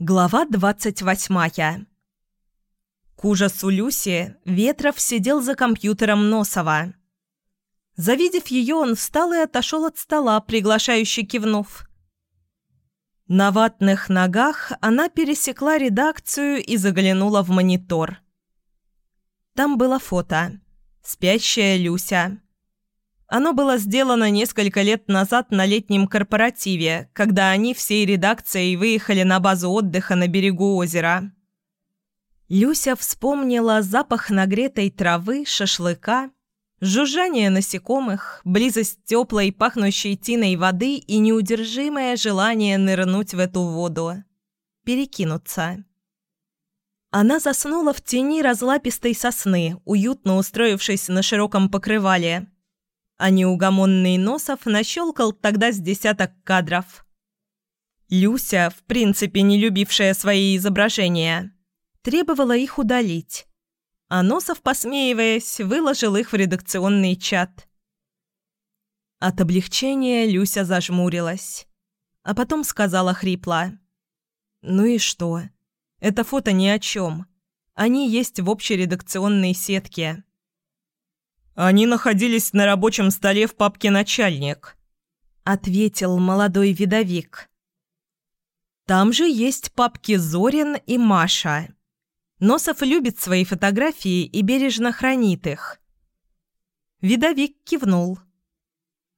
Глава двадцать восьмая. К ужасу Люси Ветров сидел за компьютером Носова. Завидев ее, он встал и отошел от стола, приглашающе кивнув. На ватных ногах она пересекла редакцию и заглянула в монитор. Там было фото. Спящая Люся. Оно было сделано несколько лет назад на летнем корпоративе, когда они всей редакцией выехали на базу отдыха на берегу озера. Люся вспомнила запах нагретой травы, шашлыка, жужжание насекомых, близость теплой, пахнущей тиной воды и неудержимое желание нырнуть в эту воду. Перекинуться. Она заснула в тени разлапистой сосны, уютно устроившись на широком покрывале – а неугомонный Носов нащелкал тогда с десяток кадров. Люся, в принципе не любившая свои изображения, требовала их удалить, а Носов, посмеиваясь, выложил их в редакционный чат. От облегчения Люся зажмурилась, а потом сказала хрипло. «Ну и что? Это фото ни о чем. Они есть в общей редакционной сетке». «Они находились на рабочем столе в папке «Начальник», — ответил молодой видовик. «Там же есть папки Зорин и Маша. Носов любит свои фотографии и бережно хранит их». Видовик кивнул.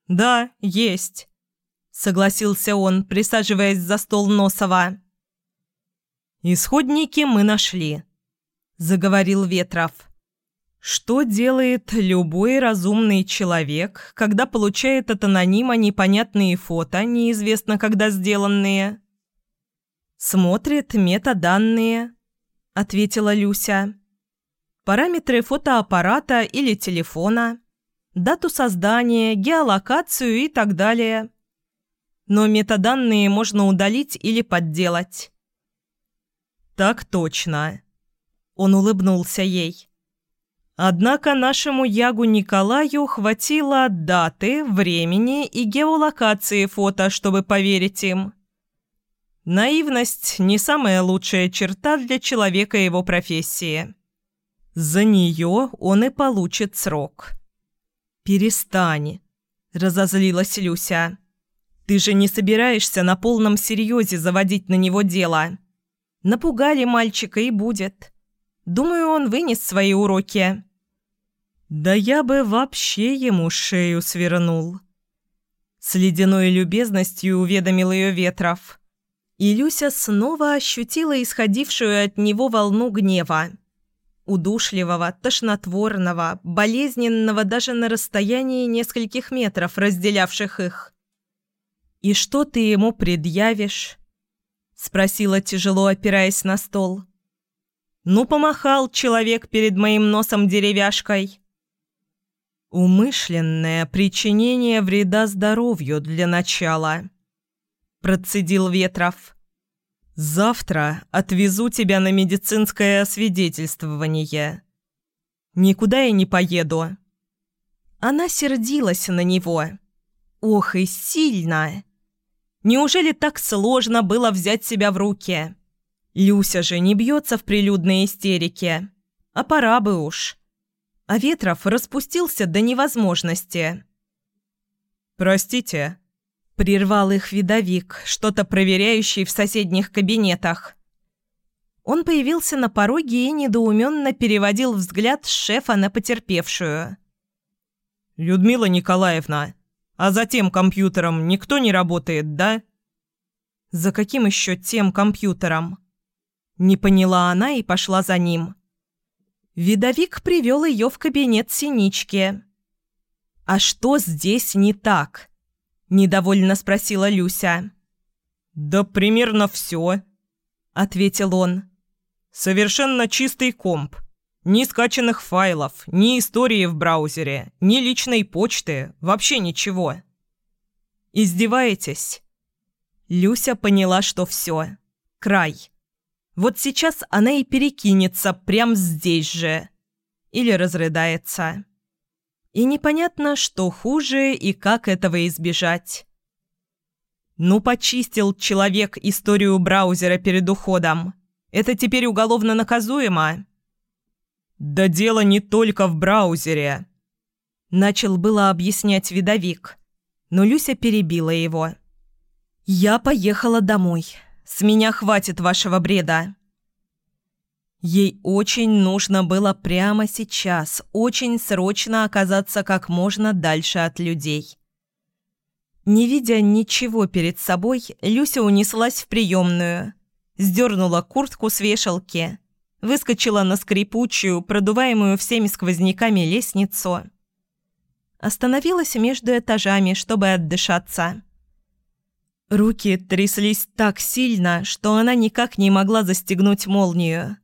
«Да, есть», — согласился он, присаживаясь за стол Носова. «Исходники мы нашли», — заговорил Ветров. Что делает любой разумный человек, когда получает от анонима непонятные фото, неизвестно когда сделанные? «Смотрит метаданные», — ответила Люся. «Параметры фотоаппарата или телефона, дату создания, геолокацию и так далее. Но метаданные можно удалить или подделать». «Так точно», — он улыбнулся ей. Однако нашему Ягу Николаю хватило даты, времени и геолокации фото, чтобы поверить им. Наивность – не самая лучшая черта для человека его профессии. За нее он и получит срок. «Перестань», – разозлилась Люся. «Ты же не собираешься на полном серьезе заводить на него дело. Напугали мальчика и будет. Думаю, он вынес свои уроки». Да я бы вообще ему шею свернул. С ледяной любезностью уведомил ее Ветров. И Люся снова ощутила исходившую от него волну гнева. Удушливого, тошнотворного, болезненного даже на расстоянии нескольких метров, разделявших их. «И что ты ему предъявишь?» – спросила, тяжело опираясь на стол. «Ну, помахал человек перед моим носом деревяшкой». «Умышленное причинение вреда здоровью для начала», – процедил Ветров. «Завтра отвезу тебя на медицинское освидетельствование. Никуда я не поеду». Она сердилась на него. Ох и сильно! Неужели так сложно было взять себя в руки? Люся же не бьется в прилюдной истерике. А пора бы уж а Ветров распустился до невозможности. «Простите», – прервал их видовик, что-то проверяющий в соседних кабинетах. Он появился на пороге и недоуменно переводил взгляд с шефа на потерпевшую. «Людмила Николаевна, а за тем компьютером никто не работает, да?» «За каким еще тем компьютером?» Не поняла она и пошла за ним. Видовик привел ее в кабинет Синички. «А что здесь не так?» – недовольно спросила Люся. «Да примерно все», – ответил он. «Совершенно чистый комп. Ни скачанных файлов, ни истории в браузере, ни личной почты, вообще ничего». «Издеваетесь?» Люся поняла, что все. Край. Вот сейчас она и перекинется прямо здесь же. Или разрыдается. И непонятно, что хуже и как этого избежать. Ну, почистил человек историю браузера перед уходом. Это теперь уголовно наказуемо. Да дело не только в браузере. Начал было объяснять видовик, но Люся перебила его. «Я поехала домой. С меня хватит вашего бреда». Ей очень нужно было прямо сейчас, очень срочно оказаться как можно дальше от людей. Не видя ничего перед собой, Люся унеслась в приемную, сдернула куртку с вешалки, выскочила на скрипучую, продуваемую всеми сквозняками лестницу. Остановилась между этажами, чтобы отдышаться. Руки тряслись так сильно, что она никак не могла застегнуть молнию.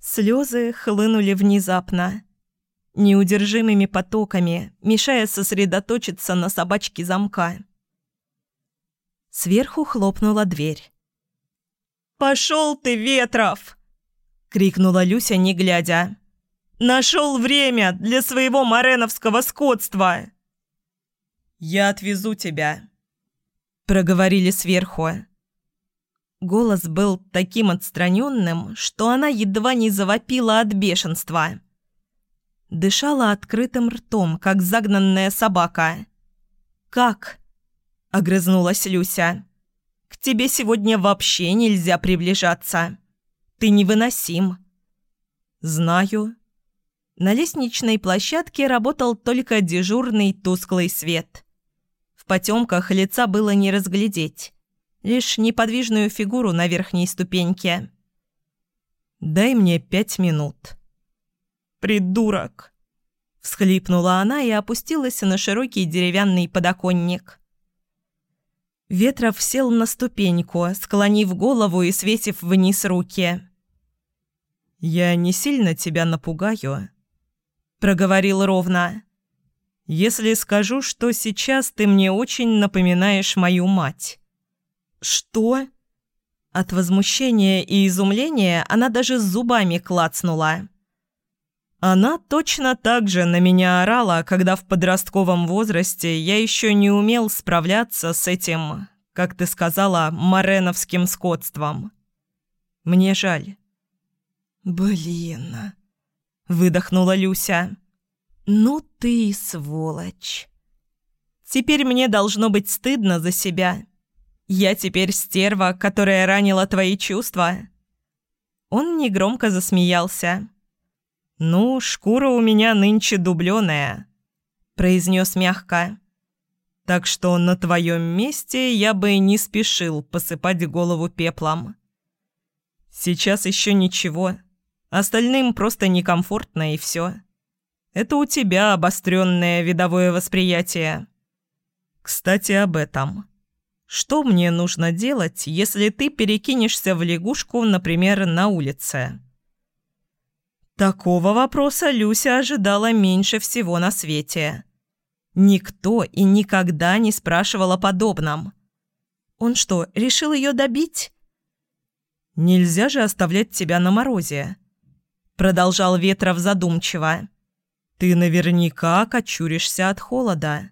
Слезы хлынули внезапно, неудержимыми потоками, мешая сосредоточиться на собачке замка. Сверху хлопнула дверь. «Пошел ты, Ветров!» — крикнула Люся, не глядя. «Нашел время для своего мореновского скотства!» «Я отвезу тебя», — проговорили сверху. Голос был таким отстраненным, что она едва не завопила от бешенства. Дышала открытым ртом, как загнанная собака. «Как?» – огрызнулась Люся. «К тебе сегодня вообще нельзя приближаться. Ты невыносим». «Знаю». На лестничной площадке работал только дежурный тусклый свет. Потемках лица было не разглядеть лишь неподвижную фигуру на верхней ступеньке. «Дай мне пять минут». «Придурок!» – всхлипнула она и опустилась на широкий деревянный подоконник. Ветров сел на ступеньку, склонив голову и светив вниз руки. «Я не сильно тебя напугаю», – проговорил ровно. «Если скажу, что сейчас ты мне очень напоминаешь мою мать». «Что?» От возмущения и изумления она даже зубами клацнула. Она точно так же на меня орала, когда в подростковом возрасте я еще не умел справляться с этим, как ты сказала, мореновским скотством. Мне жаль. «Блин», — выдохнула Люся. «Ну ты сволочь». Теперь мне должно быть стыдно за себя. «Я теперь стерва, которая ранила твои чувства?» Он негромко засмеялся. «Ну, шкура у меня нынче дубленая», – произнес мягко. «Так что на твоем месте я бы не спешил посыпать голову пеплом. Сейчас еще ничего. Остальным просто некомфортно и все. Это у тебя обостренное видовое восприятие. Кстати, об этом». Что мне нужно делать, если ты перекинешься в лягушку, например, на улице? Такого вопроса Люся ожидала меньше всего на свете. Никто и никогда не спрашивал о подобном. Он что, решил ее добить? «Нельзя же оставлять тебя на морозе», — продолжал Ветров задумчиво. «Ты наверняка кочуришься от холода.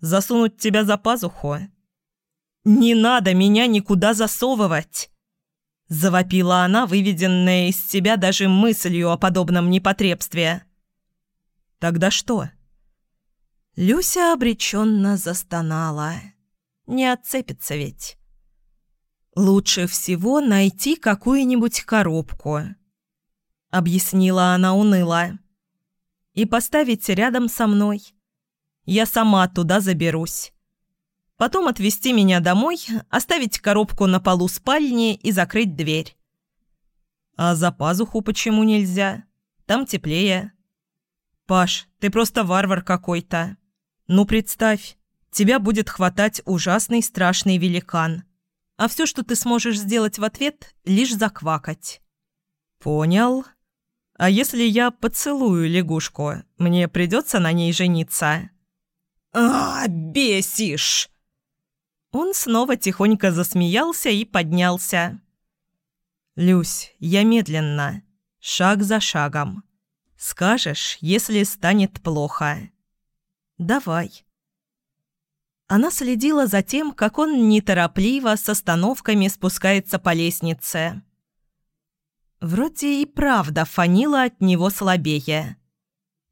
Засунуть тебя за пазуху «Не надо меня никуда засовывать!» Завопила она, выведенная из себя даже мыслью о подобном непотребстве. «Тогда что?» Люся обреченно застонала. Не отцепится ведь. «Лучше всего найти какую-нибудь коробку», — объяснила она уныло. «И поставить рядом со мной. Я сама туда заберусь потом отвезти меня домой, оставить коробку на полу спальни и закрыть дверь. А за пазуху почему нельзя? Там теплее. Паш, ты просто варвар какой-то. Ну представь, тебя будет хватать ужасный страшный великан. А все, что ты сможешь сделать в ответ, лишь заквакать. Понял. А если я поцелую лягушку, мне придется на ней жениться? А, бесишь! Он снова тихонько засмеялся и поднялся. «Люсь, я медленно, шаг за шагом. Скажешь, если станет плохо. Давай». Она следила за тем, как он неторопливо с остановками спускается по лестнице. Вроде и правда фанила от него слабее.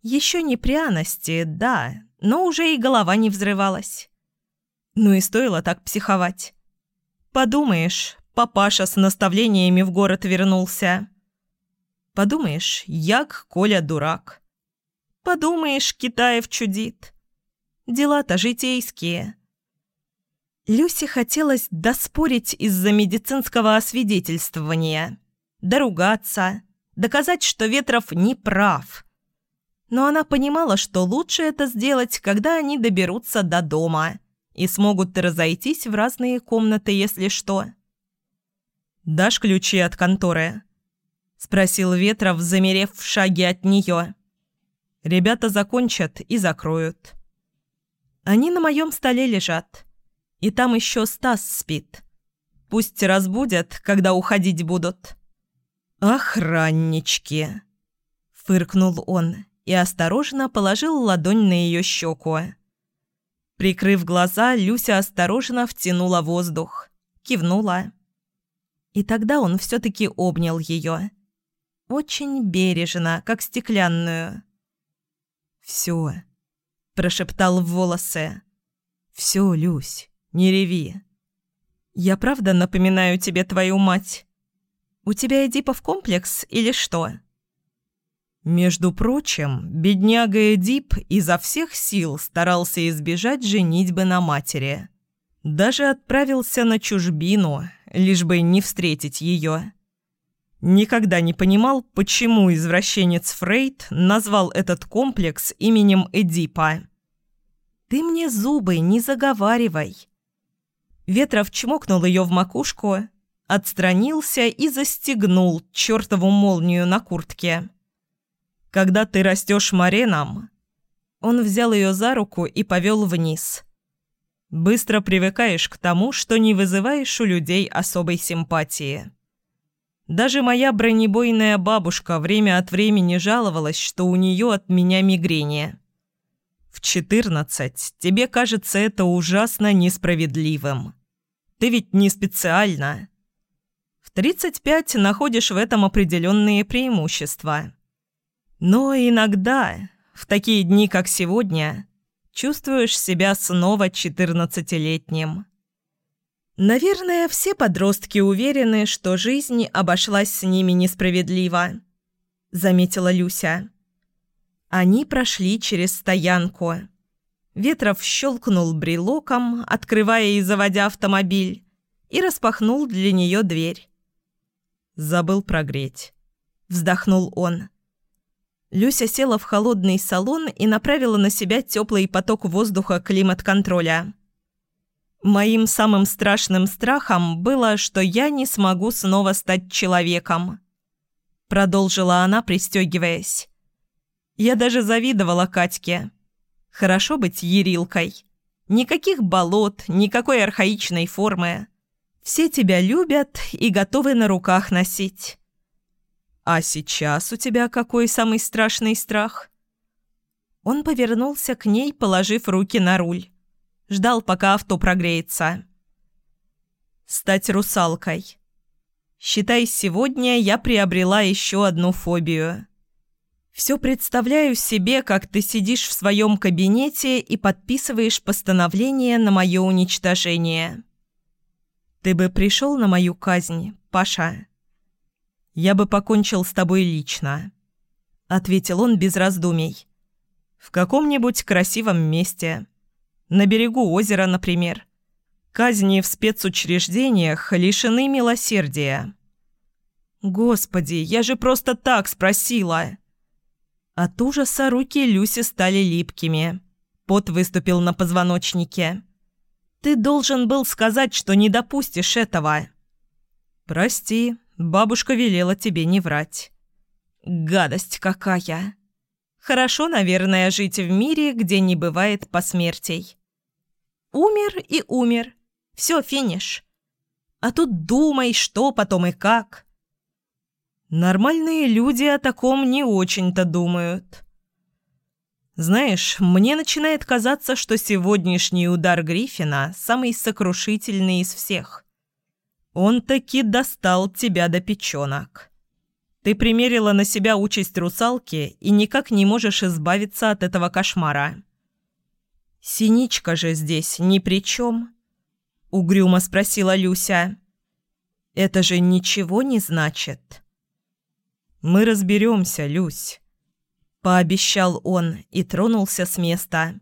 Еще не пряности, да, но уже и голова не взрывалась. Ну и стоило так психовать. Подумаешь, папаша с наставлениями в город вернулся. Подумаешь, як Коля дурак. Подумаешь, Китаев чудит. Дела-то житейские. Люсе хотелось доспорить из-за медицинского освидетельствования, доругаться, доказать, что Ветров не прав. Но она понимала, что лучше это сделать, когда они доберутся до дома и смогут разойтись в разные комнаты, если что. «Дашь ключи от конторы?» – спросил Ветров, замерев в шаге от нее. «Ребята закончат и закроют». Они на моем столе лежат. И там еще Стас спит. Пусть разбудят, когда уходить будут». «Охраннички!» — фыркнул он и осторожно положил ладонь на ее щеку. Прикрыв глаза, Люся осторожно втянула воздух, кивнула. И тогда он все-таки обнял ее. Очень бережно, как стеклянную. «Все», прошептал в волосы. «Все, Люсь, не реви. Я правда напоминаю тебе твою мать? У тебя Эдипов комплекс или что?» Между прочим, бедняга Эдип изо всех сил старался избежать женитьбы на матери. Даже отправился на чужбину, лишь бы не встретить ее. Никогда не понимал, почему извращенец Фрейд назвал этот комплекс именем Эдипа. «Ты мне зубы не заговаривай!» Ветров чмокнул ее в макушку, отстранился и застегнул чертову молнию на куртке. «Когда ты растешь мареном...» Он взял ее за руку и повел вниз. «Быстро привыкаешь к тому, что не вызываешь у людей особой симпатии». Даже моя бронебойная бабушка время от времени жаловалась, что у нее от меня мигрени. В четырнадцать тебе кажется это ужасно несправедливым. Ты ведь не специально. В тридцать пять находишь в этом определенные преимущества. Но иногда, в такие дни, как сегодня, чувствуешь себя снова четырнадцатилетним. Наверное, все подростки уверены, что жизнь обошлась с ними несправедливо, заметила Люся. Они прошли через стоянку. Ветров щелкнул брелоком, открывая и заводя автомобиль, и распахнул для нее дверь. «Забыл прогреть», — вздохнул он. Люся села в холодный салон и направила на себя теплый поток воздуха климат-контроля. «Моим самым страшным страхом было, что я не смогу снова стать человеком», — продолжила она, пристегиваясь. Я даже завидовала Катьке. Хорошо быть ерилкой. Никаких болот, никакой архаичной формы. Все тебя любят и готовы на руках носить. А сейчас у тебя какой самый страшный страх? Он повернулся к ней, положив руки на руль. Ждал, пока авто прогреется. Стать русалкой. Считай, сегодня я приобрела еще одну фобию. Все представляю себе, как ты сидишь в своем кабинете и подписываешь постановление на мое уничтожение. Ты бы пришел на мою казнь, Паша? Я бы покончил с тобой лично, ответил он без раздумий. В каком-нибудь красивом месте. На берегу озера, например. Казни в спецучреждениях лишены милосердия. Господи, я же просто так спросила. От ужаса руки Люси стали липкими. Пот выступил на позвоночнике. «Ты должен был сказать, что не допустишь этого». «Прости, бабушка велела тебе не врать». «Гадость какая!» «Хорошо, наверное, жить в мире, где не бывает посмертий». «Умер и умер. Все, финиш. А тут думай, что потом и как». Нормальные люди о таком не очень-то думают. Знаешь, мне начинает казаться, что сегодняшний удар Гриффина самый сокрушительный из всех. Он таки достал тебя до печенок. Ты примерила на себя участь русалки и никак не можешь избавиться от этого кошмара. Синичка же здесь ни при чем. Угрюмо спросила Люся. Это же ничего не значит. Мы разберемся, Люсь. Пообещал он и тронулся с места.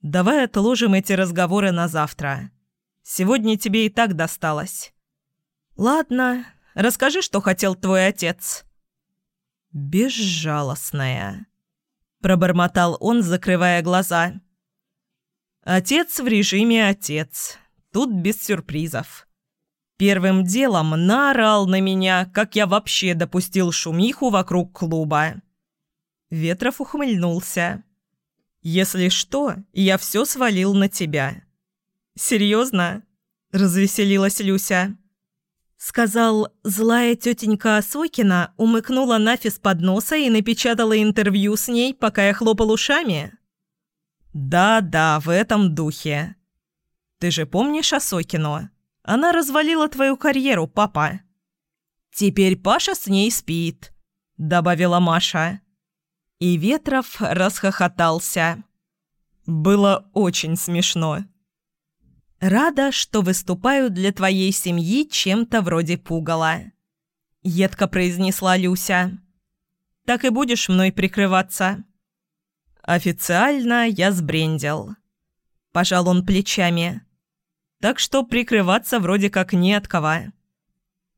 «Давай отложим эти разговоры на завтра. Сегодня тебе и так досталось». «Ладно, расскажи, что хотел твой отец». «Безжалостная», — пробормотал он, закрывая глаза. «Отец в режиме отец. Тут без сюрпризов. Первым делом наорал на меня, как я вообще допустил шумиху вокруг клуба. Ветров ухмыльнулся. «Если что, я все свалил на тебя». «Серьезно?» – развеселилась Люся. Сказал, злая тетенька Осокина умыкнула Нафис под носа и напечатала интервью с ней, пока я хлопал ушами? «Да-да, в этом духе. Ты же помнишь Осокину? Она развалила твою карьеру, папа». «Теперь Паша с ней спит», — добавила Маша. И Ветров расхохотался. Было очень смешно. «Рада, что выступаю для твоей семьи чем-то вроде пугала», — едко произнесла Люся. «Так и будешь мной прикрываться?» «Официально я сбрендил». Пожал он плечами. «Так что прикрываться вроде как не от кого.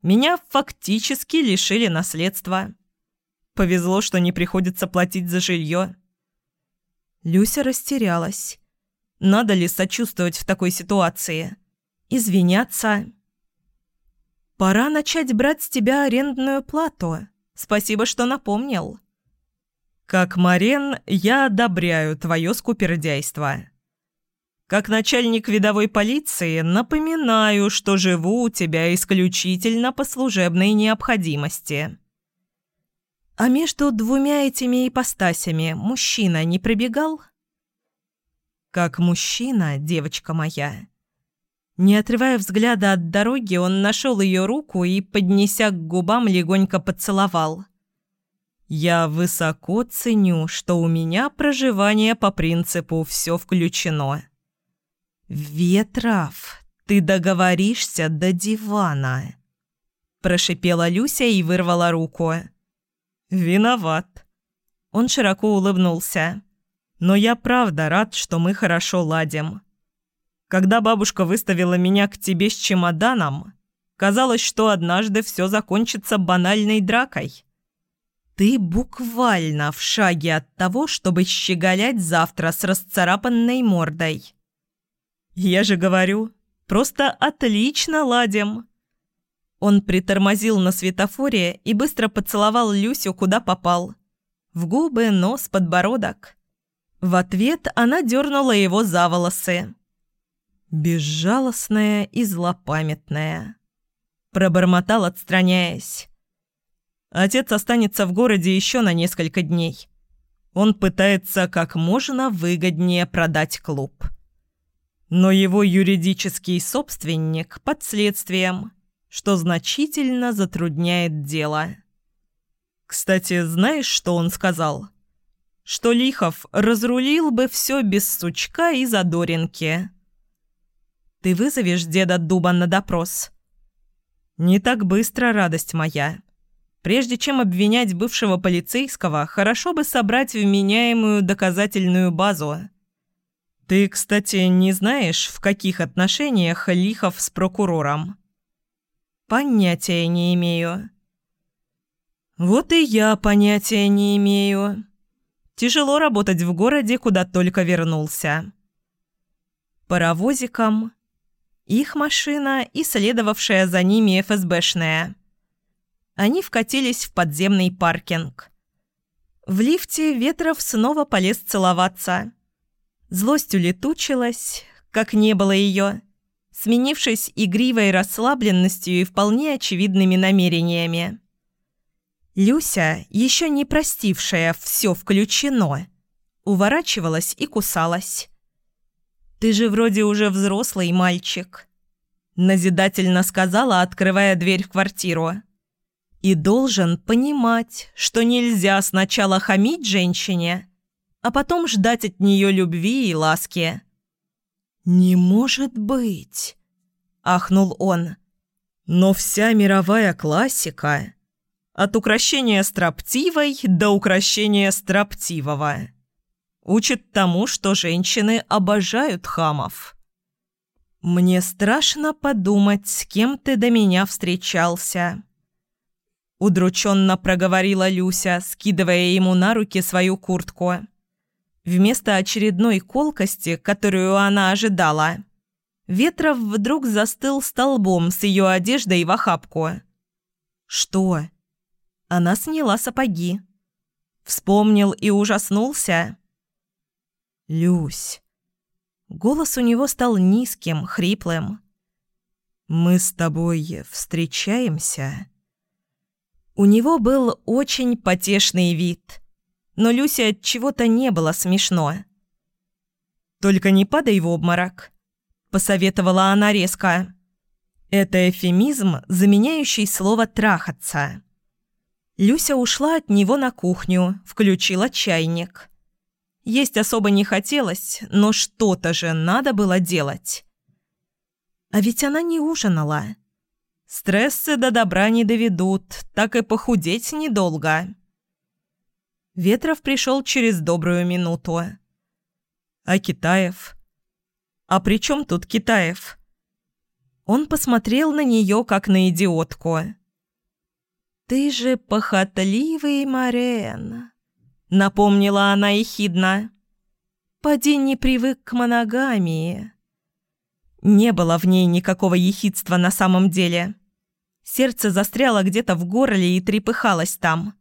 Меня фактически лишили наследства». Повезло, что не приходится платить за жилье. Люся растерялась. Надо ли сочувствовать в такой ситуации? Извиняться? Пора начать брать с тебя арендную плату. Спасибо, что напомнил. Как Марен, я одобряю твое скупердяйство. Как начальник видовой полиции напоминаю, что живу у тебя исключительно по служебной необходимости. А между двумя этими ипостасями мужчина не пробегал? Как мужчина, девочка моя. Не отрывая взгляда от дороги, он нашел ее руку и, поднеся к губам, легонько поцеловал. «Я высоко ценю, что у меня проживание по принципу «все включено». «Ветров, ты договоришься до дивана», – прошипела Люся и вырвала руку. «Виноват». Он широко улыбнулся. «Но я правда рад, что мы хорошо ладим. Когда бабушка выставила меня к тебе с чемоданом, казалось, что однажды все закончится банальной дракой. Ты буквально в шаге от того, чтобы щеголять завтра с расцарапанной мордой. Я же говорю, просто отлично ладим». Он притормозил на светофоре и быстро поцеловал Люсю, куда попал. В губы, нос, подбородок. В ответ она дернула его за волосы. «Безжалостная и злопамятная», – пробормотал, отстраняясь. Отец останется в городе еще на несколько дней. Он пытается как можно выгоднее продать клуб. Но его юридический собственник под следствием – что значительно затрудняет дело. Кстати, знаешь, что он сказал? Что Лихов разрулил бы все без сучка и задоринки. Ты вызовешь деда Дуба на допрос? Не так быстро, радость моя. Прежде чем обвинять бывшего полицейского, хорошо бы собрать вменяемую доказательную базу. Ты, кстати, не знаешь, в каких отношениях Лихов с прокурором? Понятия не имею. Вот и я понятия не имею. Тяжело работать в городе, куда только вернулся. Паровозиком. Их машина и следовавшая за ними ФСБшная. Они вкатились в подземный паркинг. В лифте Ветров снова полез целоваться. Злость улетучилась, как не было ее сменившись игривой расслабленностью и вполне очевидными намерениями. Люся, еще не простившая «все включено», уворачивалась и кусалась. «Ты же вроде уже взрослый мальчик», – назидательно сказала, открывая дверь в квартиру. «И должен понимать, что нельзя сначала хамить женщине, а потом ждать от нее любви и ласки». «Не может быть!» – ахнул он. «Но вся мировая классика...» От укращения строптивой до укращения строптивого учит тому, что женщины обожают хамов. «Мне страшно подумать, с кем ты до меня встречался», — удрученно проговорила Люся, скидывая ему на руки свою куртку. Вместо очередной колкости, которую она ожидала, Ветров вдруг застыл столбом с ее одеждой в охапку. «Что?» Она сняла сапоги. Вспомнил и ужаснулся. «Люсь». Голос у него стал низким, хриплым. «Мы с тобой встречаемся?» У него был очень потешный вид, но Люся от чего-то не было смешно. «Только не падай в обморок», — посоветовала она резко. Это эфемизм, заменяющий слово «трахаться». Люся ушла от него на кухню, включила чайник. Есть особо не хотелось, но что-то же надо было делать. А ведь она не ужинала. Стрессы до добра не доведут, так и похудеть недолго. Ветров пришел через добрую минуту. А Китаев? А при чем тут Китаев? Он посмотрел на нее, как на идиотку. «Ты же похотливый Марен», Напомнила она ехидно. «Поди не привык к моногамии». Не было в ней никакого ехидства на самом деле. Сердце застряло где-то в горле и трепыхалось там.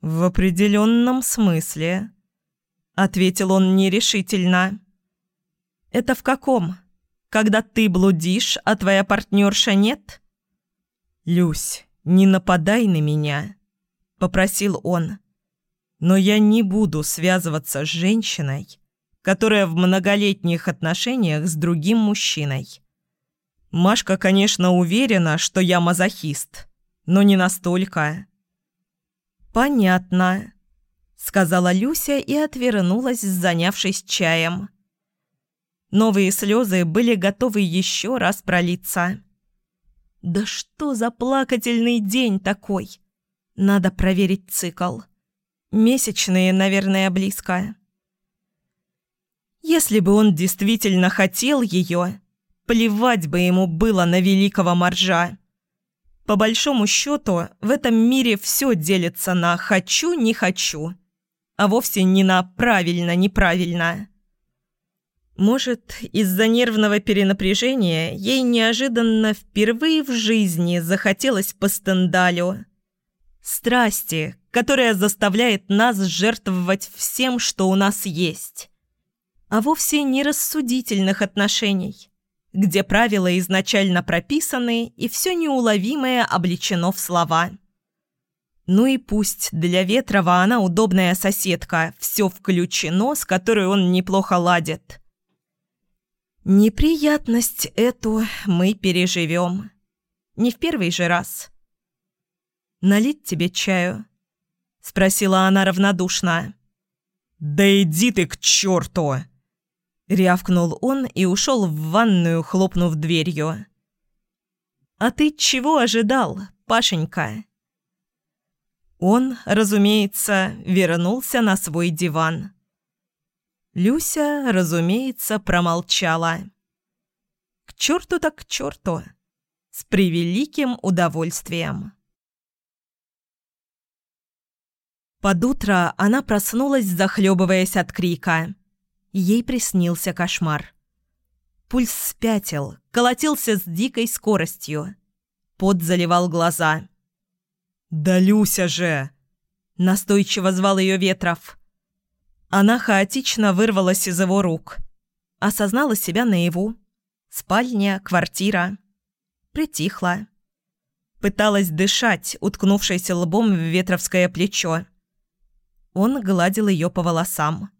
«В определенном смысле», — ответил он нерешительно. «Это в каком? Когда ты блудишь, а твоя партнерша нет?» «Люсь, не нападай на меня», — попросил он. Но я не буду связываться с женщиной, которая в многолетних отношениях с другим мужчиной. Машка, конечно, уверена, что я мазохист, но не настолько. «Понятно», — сказала Люся и отвернулась, занявшись чаем. Новые слезы были готовы еще раз пролиться. «Да что за плакательный день такой? Надо проверить цикл». Месячные, наверное, близко. Если бы он действительно хотел ее, плевать бы ему было на великого моржа. По большому счету, в этом мире все делится на «хочу, не хочу», а вовсе не на «правильно, неправильно». Может, из-за нервного перенапряжения ей неожиданно впервые в жизни захотелось по стендалю. Страсти, которая заставляет нас жертвовать всем, что у нас есть. А вовсе не рассудительных отношений, где правила изначально прописаны и все неуловимое облечено в слова. Ну и пусть для Ветрова она удобная соседка, все включено, с которой он неплохо ладит. Неприятность эту мы переживем. Не в первый же раз. Налить тебе чаю? — спросила она равнодушно. «Да иди ты к черту!» Рявкнул он и ушел в ванную, хлопнув дверью. «А ты чего ожидал, Пашенька?» Он, разумеется, вернулся на свой диван. Люся, разумеется, промолчала. «К черту так к черту!» С превеликим удовольствием. Под утро она проснулась, захлебываясь от крика. Ей приснился кошмар. Пульс спятил, колотился с дикой скоростью. Пот заливал глаза. «Да Люся же!» – настойчиво звал ее Ветров. Она хаотично вырвалась из его рук. Осознала себя наяву. Спальня, квартира. Притихла. Пыталась дышать, уткнувшись лбом в ветровское плечо. Он гладил ее по волосам.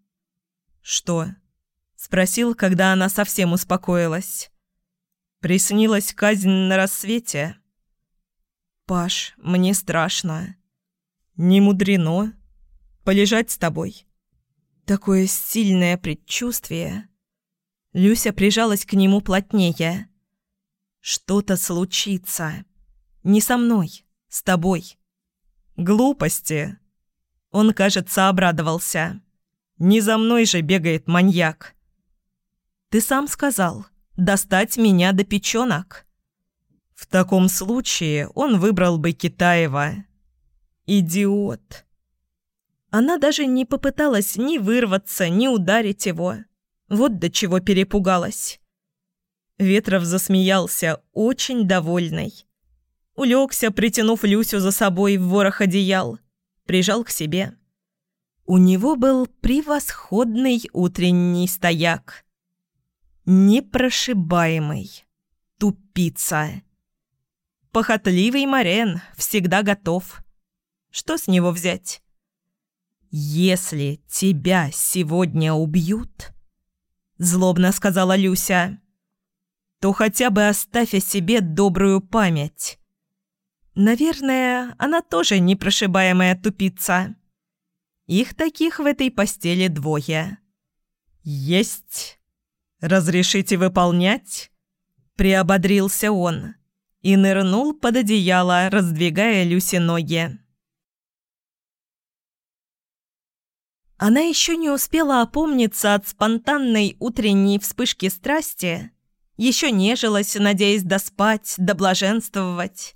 «Что?» – спросил, когда она совсем успокоилась. «Приснилась казнь на рассвете?» «Паш, мне страшно». «Не мудрено. Полежать с тобой». Такое сильное предчувствие. Люся прижалась к нему плотнее. «Что-то случится. Не со мной, с тобой». «Глупости!» Он, кажется, обрадовался. «Не за мной же бегает маньяк». «Ты сам сказал, достать меня до печенок». В таком случае он выбрал бы Китаева. Идиот. Она даже не попыталась ни вырваться, ни ударить его. Вот до чего перепугалась. Ветров засмеялся, очень довольный. Улегся, притянув Люсю за собой в ворох одеял. Прижал к себе. У него был превосходный утренний стояк. Непрошибаемый. Тупица. Похотливый Марен, всегда готов. Что с него взять? «Если тебя сегодня убьют», — злобно сказала Люся, — «то хотя бы оставь о себе добрую память». Наверное, она тоже непрошибаемая тупица. Их таких в этой постели двое. «Есть. Разрешите выполнять?» Приободрился он и нырнул под одеяло, раздвигая Люсе ноги. Она еще не успела опомниться от спонтанной утренней вспышки страсти, еще нежилась, надеясь доспать, доблаженствовать.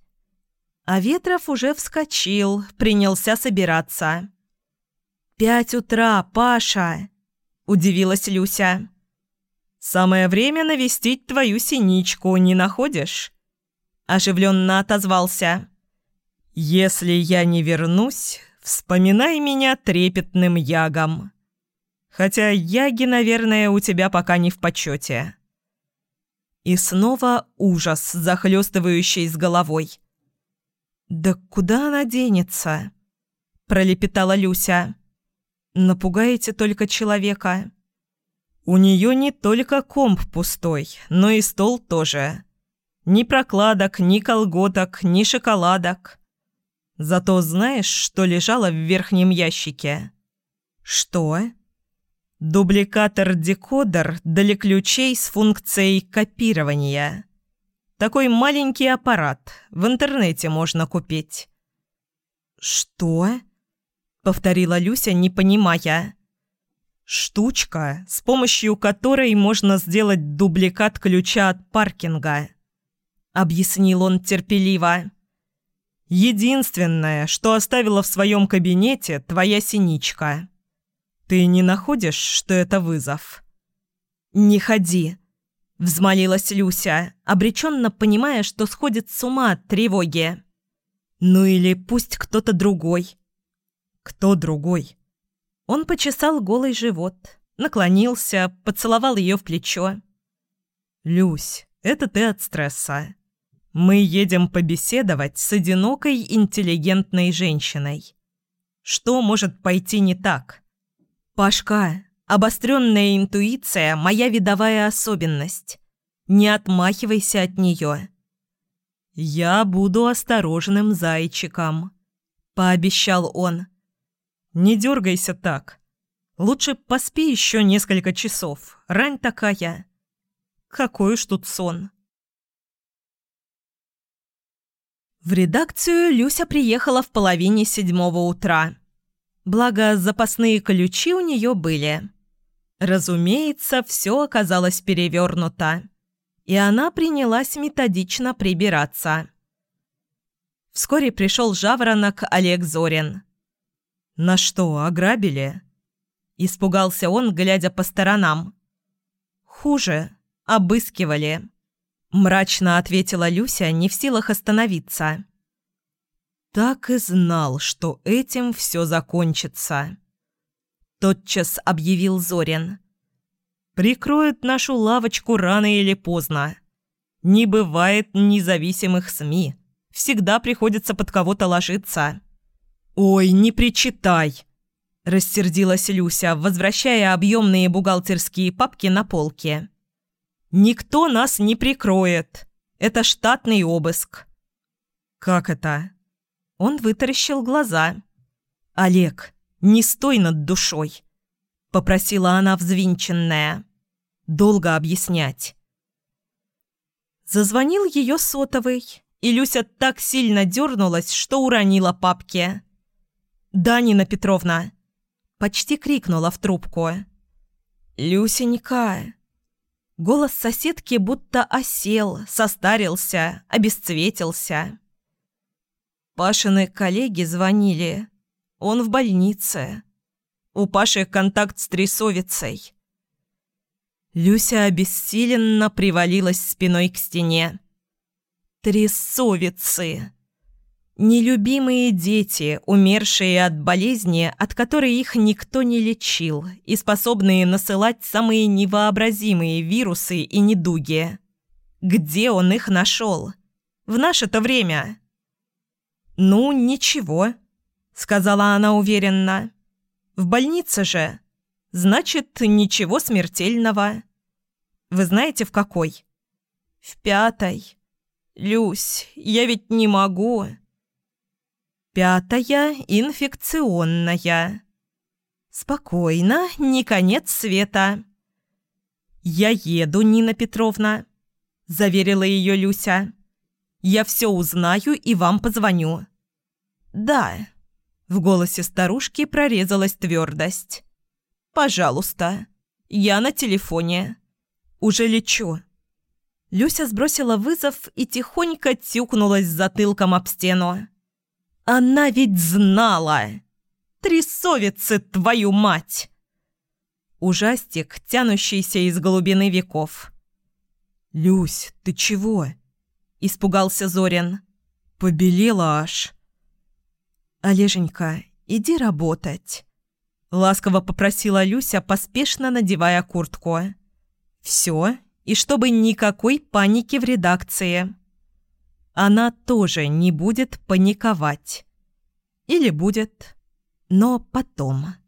А Ветров уже вскочил, принялся собираться. «Пять утра, Паша!» – удивилась Люся. «Самое время навестить твою синичку, не находишь?» Оживленно отозвался. «Если я не вернусь, Вспоминай меня трепетным ягом. Хотя яги, наверное, у тебя пока не в почете. И снова ужас, захлестывающий с головой. «Да куда она денется?» – пролепетала Люся. «Напугаете только человека». «У нее не только комп пустой, но и стол тоже. Ни прокладок, ни колготок, ни шоколадок. Зато знаешь, что лежало в верхнем ящике? Что? Дубликатор-декодер для ключей с функцией копирования. Такой маленький аппарат. В интернете можно купить. «Что?» — повторила Люся, не понимая. «Штучка, с помощью которой можно сделать дубликат ключа от паркинга», — объяснил он терпеливо. Единственное, что оставила в своем кабинете твоя синичка. Ты не находишь, что это вызов?» «Не ходи», — взмолилась Люся, обреченно понимая, что сходит с ума от тревоги. «Ну или пусть кто-то другой». «Кто другой?» Он почесал голый живот, наклонился, поцеловал ее в плечо. «Люсь, это ты от стресса. Мы едем побеседовать с одинокой интеллигентной женщиной. Что может пойти не так? Пашка, обостренная интуиция – моя видовая особенность. Не отмахивайся от нее. «Я буду осторожным зайчиком», – пообещал он. «Не дергайся так. Лучше поспи еще несколько часов. Рань такая. Какой уж тут сон». В редакцию Люся приехала в половине седьмого утра. Благо, запасные ключи у нее были. Разумеется, все оказалось перевернуто. И она принялась методично прибираться. Вскоре пришел жаворонок Олег Зорин. «На что, ограбили?» Испугался он, глядя по сторонам. «Хуже. Обыскивали». Мрачно ответила Люся, не в силах остановиться. «Так и знал, что этим все закончится», — тотчас объявил Зорин. «Прикроют нашу лавочку рано или поздно. Не бывает независимых СМИ. Всегда приходится под кого-то ложиться». «Ой, не причитай!» – рассердилась Люся, возвращая объемные бухгалтерские папки на полке. «Никто нас не прикроет. Это штатный обыск». «Как это?» Он вытаращил глаза. «Олег, не стой над душой», – попросила она взвинченная. «Долго объяснять». Зазвонил ее сотовый, и Люся так сильно дернулась, что уронила папки. «Да, Нина Петровна!» Почти крикнула в трубку. «Люсенька!» Голос соседки будто осел, состарился, обесцветился. Пашины коллеги звонили. Он в больнице. У Паши контакт с трясовицей. Люся обессиленно привалилась спиной к стене. Трясовицы! Нелюбимые дети, умершие от болезни, от которой их никто не лечил, и способные насылать самые невообразимые вирусы и недуги. Где он их нашел? В наше-то время. «Ну, ничего», — сказала она уверенно. «В больнице же. Значит, ничего смертельного. Вы знаете, в какой?» «В пятой. Люсь, я ведь не могу». Пятая инфекционная. Спокойно, не конец света. «Я еду, Нина Петровна», – заверила ее Люся. «Я все узнаю и вам позвоню». «Да», – в голосе старушки прорезалась твердость. «Пожалуйста, я на телефоне. Уже лечу». Люся сбросила вызов и тихонько тюкнулась затылком об стену. Она ведь знала! Трясовицы, твою мать! Ужастик, тянущийся из глубины веков. «Люсь, ты чего?» – испугался Зорин. «Побелела аж». «Олеженька, иди работать», – ласково попросила Люся, поспешно надевая куртку. «Все, и чтобы никакой паники в редакции» она тоже не будет паниковать. Или будет, но потом.